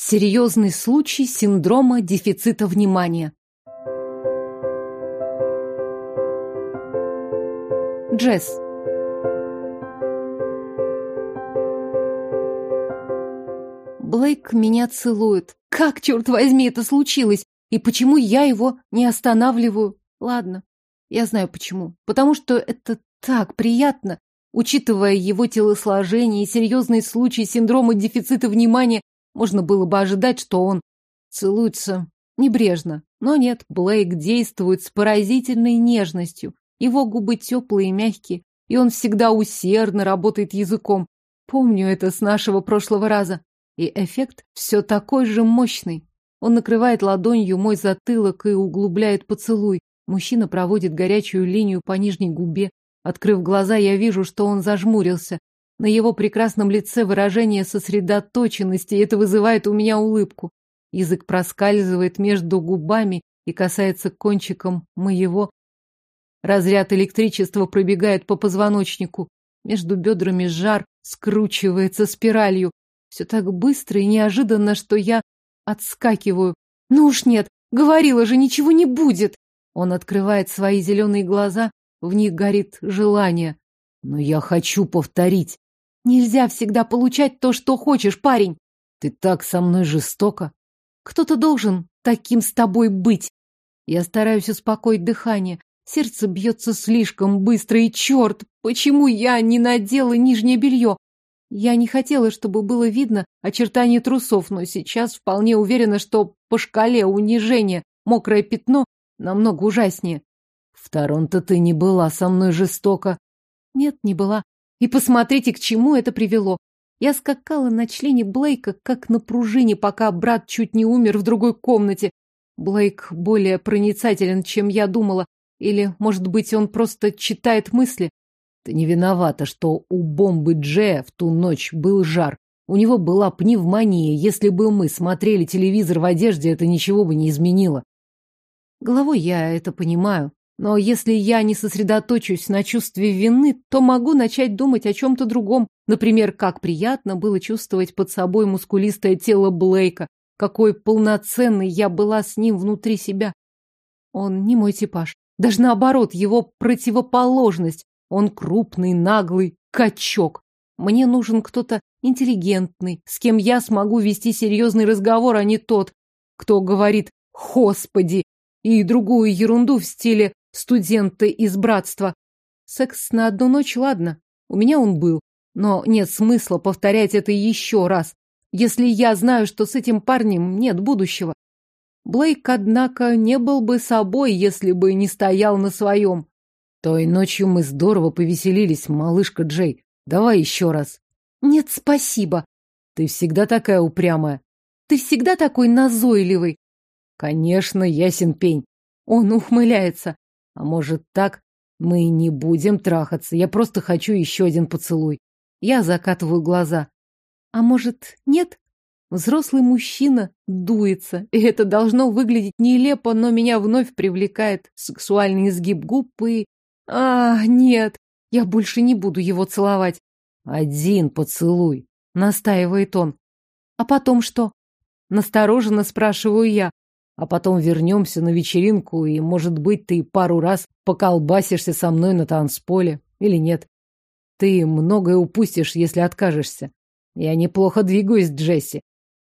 Серьезный случай синдрома дефицита внимания. Джесс. Блейк меня целует. Как, черт возьми, это случилось? И почему я его не останавливаю? Ладно, я знаю почему. Потому что это так приятно. Учитывая его телосложение и серьезный случай синдрома дефицита внимания, можно было бы ожидать, что он целуется небрежно. Но нет, Блейк действует с поразительной нежностью. Его губы теплые и мягкие, и он всегда усердно работает языком. Помню это с нашего прошлого раза. И эффект все такой же мощный. Он накрывает ладонью мой затылок и углубляет поцелуй. Мужчина проводит горячую линию по нижней губе. Открыв глаза, я вижу, что он зажмурился. На его прекрасном лице выражение сосредоточенности, и это вызывает у меня улыбку. Язык проскальзывает между губами и касается кончиком моего. Разряд электричества пробегает по позвоночнику. Между бедрами жар скручивается спиралью. Все так быстро и неожиданно, что я отскакиваю. Ну уж нет, говорила же, ничего не будет. Он открывает свои зеленые глаза, в них горит желание. Но я хочу повторить. Нельзя всегда получать то, что хочешь, парень. Ты так со мной жестоко. Кто-то должен таким с тобой быть. Я стараюсь успокоить дыхание. Сердце бьется слишком быстро, и черт, почему я не надела нижнее белье? Я не хотела, чтобы было видно очертания трусов, но сейчас вполне уверена, что по шкале унижения мокрое пятно намного ужаснее. В Торонто ты не была со мной жестоко. Нет, не была. И посмотрите, к чему это привело. Я скакала на члене Блейка, как на пружине, пока брат чуть не умер в другой комнате. Блейк более проницателен, чем я думала. Или, может быть, он просто читает мысли. Ты не виновата, что у бомбы Джея в ту ночь был жар. У него была пневмония. Если бы мы смотрели телевизор в одежде, это ничего бы не изменило. Головой я это понимаю. Но если я не сосредоточусь на чувстве вины, то могу начать думать о чем-то другом. Например, как приятно было чувствовать под собой мускулистое тело Блейка, какой полноценной я была с ним внутри себя. Он не мой типаж. Даже наоборот, его противоположность. Он крупный, наглый, качок. Мне нужен кто-то интеллигентный, с кем я смогу вести серьезный разговор, а не тот, кто говорит «Господи!» и другую ерунду в стиле студента из братства. Секс на одну ночь, ладно, у меня он был, но нет смысла повторять это еще раз, если я знаю, что с этим парнем нет будущего. Блейк, однако, не был бы собой, если бы не стоял на своем. Той ночью мы здорово повеселились, малышка Джей. Давай еще раз. Нет, спасибо. Ты всегда такая упрямая. Ты всегда такой назойливый. Конечно, ясен пень. Он ухмыляется. А может так? Мы не будем трахаться. Я просто хочу еще один поцелуй. Я закатываю глаза. А может, нет? Взрослый мужчина дуется, и это должно выглядеть нелепо, но меня вновь привлекает сексуальный изгиб губ и... А, нет, я больше не буду его целовать. Один поцелуй, настаивает он. А потом что? Настороженно спрашиваю я. А потом вернемся на вечеринку, и, может быть, ты пару раз поколбасишься со мной на танцполе. Или нет? Ты многое упустишь, если откажешься. Я неплохо двигаюсь, Джесси.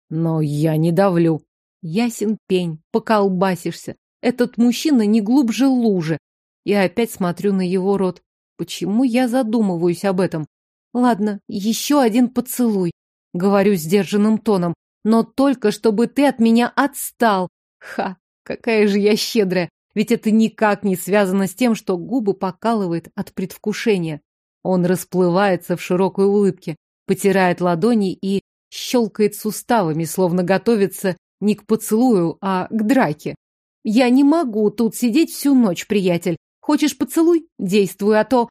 Но я не давлю. Ясен пень, поколбасишься. Этот мужчина не глубже лужи. Я опять смотрю на его рот. Почему я задумываюсь об этом? Ладно, еще один поцелуй. Говорю сдержанным тоном. Но только чтобы ты от меня отстал. Ха, какая же я щедрая. Ведь это никак не связано с тем, что губы покалывает от предвкушения. Он расплывается в широкой улыбке, потирает ладони и щелкает суставами, словно готовится не к поцелую, а к драке. Я не могу тут сидеть всю ночь, приятель. Хочешь поцелуй? Действуй, а то...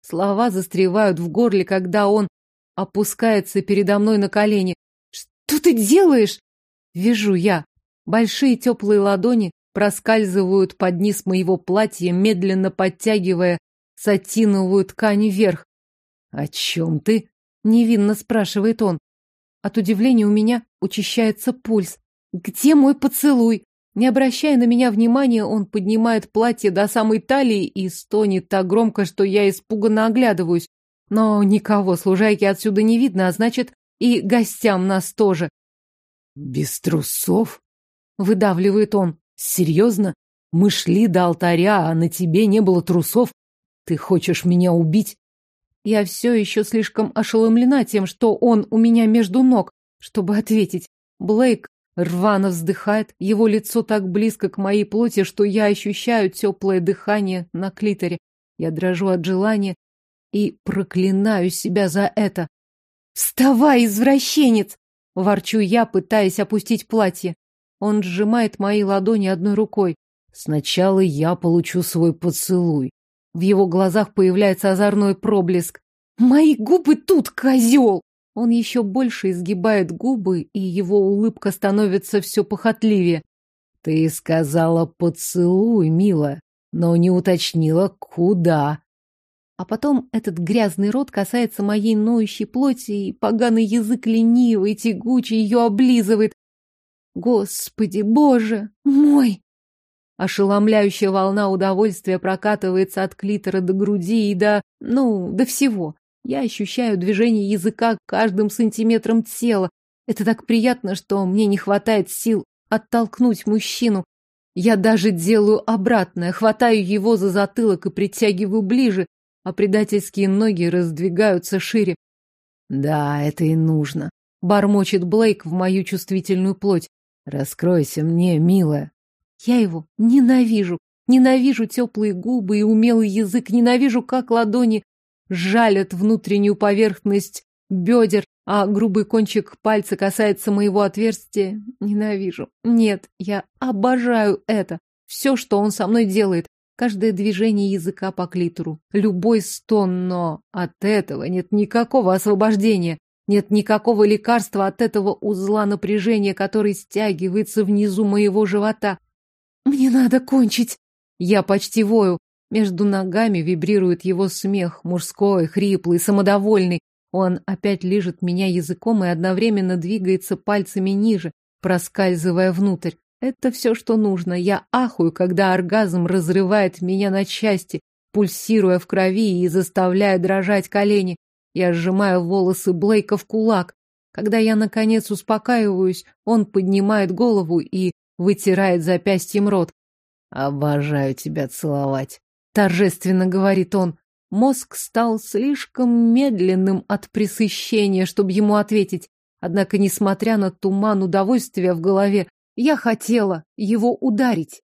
Слова застревают в горле, когда он опускается передо мной на колени. Что ты делаешь? Вижу я. Большие теплые ладони проскальзывают под низ моего платья, медленно подтягивая сатиновую ткань вверх. — О чем ты? — невинно спрашивает он. От удивления у меня учащается пульс. Где мой поцелуй? Не обращая на меня внимания, он поднимает платье до самой талии и стонет так громко, что я испуганно оглядываюсь. Но никого с отсюда не видно, а значит, и гостям нас тоже. «Без трусов?» — выдавливает он. «Серьезно? Мы шли до алтаря, а на тебе не было трусов? Ты хочешь меня убить?» Я все еще слишком ошеломлена тем, что он у меня между ног, чтобы ответить. Блейк рвано вздыхает, его лицо так близко к моей плоти, что я ощущаю теплое дыхание на клиторе. Я дрожу от желания и проклинаю себя за это. «Вставай, извращенец!» — ворчу я, пытаясь опустить платье. Он сжимает мои ладони одной рукой. «Сначала я получу свой поцелуй, в его глазах появляется озорной проблеск. «Мои губы тут, козел!» Он еще больше изгибает губы, и его улыбка становится все похотливее. «Ты сказала поцелуй, милая, но не уточнила, куда». А потом этот грязный рот касается моей ноющей плоти, и поганый язык ленивый, тягучий ее облизывает. Господи, боже мой! Ошеломляющая волна удовольствия прокатывается от клитора до груди и до... ну, до всего. Я ощущаю движение языка каждым сантиметром тела. Это так приятно, что мне не хватает сил оттолкнуть мужчину. Я даже делаю обратное, хватаю его за затылок и притягиваю ближе, а предательские ноги раздвигаются шире. Да, это и нужно. Бормочет Блейк в мою чувствительную плоть. Раскройся мне, милая. Я его ненавижу. Ненавижу теплые губы и умелый язык. Ненавижу, как ладони жалят внутреннюю поверхность бедер, а грубый кончик пальца касается моего отверстия. Ненавижу. Нет, я обожаю это. Все, что он со мной делает. Каждое движение языка по клитору. Любой стон, но от этого нет никакого освобождения. Нет никакого лекарства от этого узла напряжения, который стягивается внизу моего живота. «Мне надо кончить!» Я почти вою. Между ногами вибрирует его смех, мужской, хриплый, самодовольный. Он опять лижет меня языком и одновременно двигается пальцами ниже, проскальзывая внутрь. Это все, что нужно. Я ахую, когда оргазм разрывает меня на части, пульсируя в крови и заставляя дрожать колени. Я сжимаю волосы Блейка в кулак. Когда я, наконец, успокаиваюсь, он поднимает голову и вытирает запястьем рот. «Обожаю тебя целовать», — торжественно говорит он. Мозг стал слишком медленным от пресыщения, чтобы ему ответить. Однако, несмотря на туман удовольствия в голове, я хотела его ударить.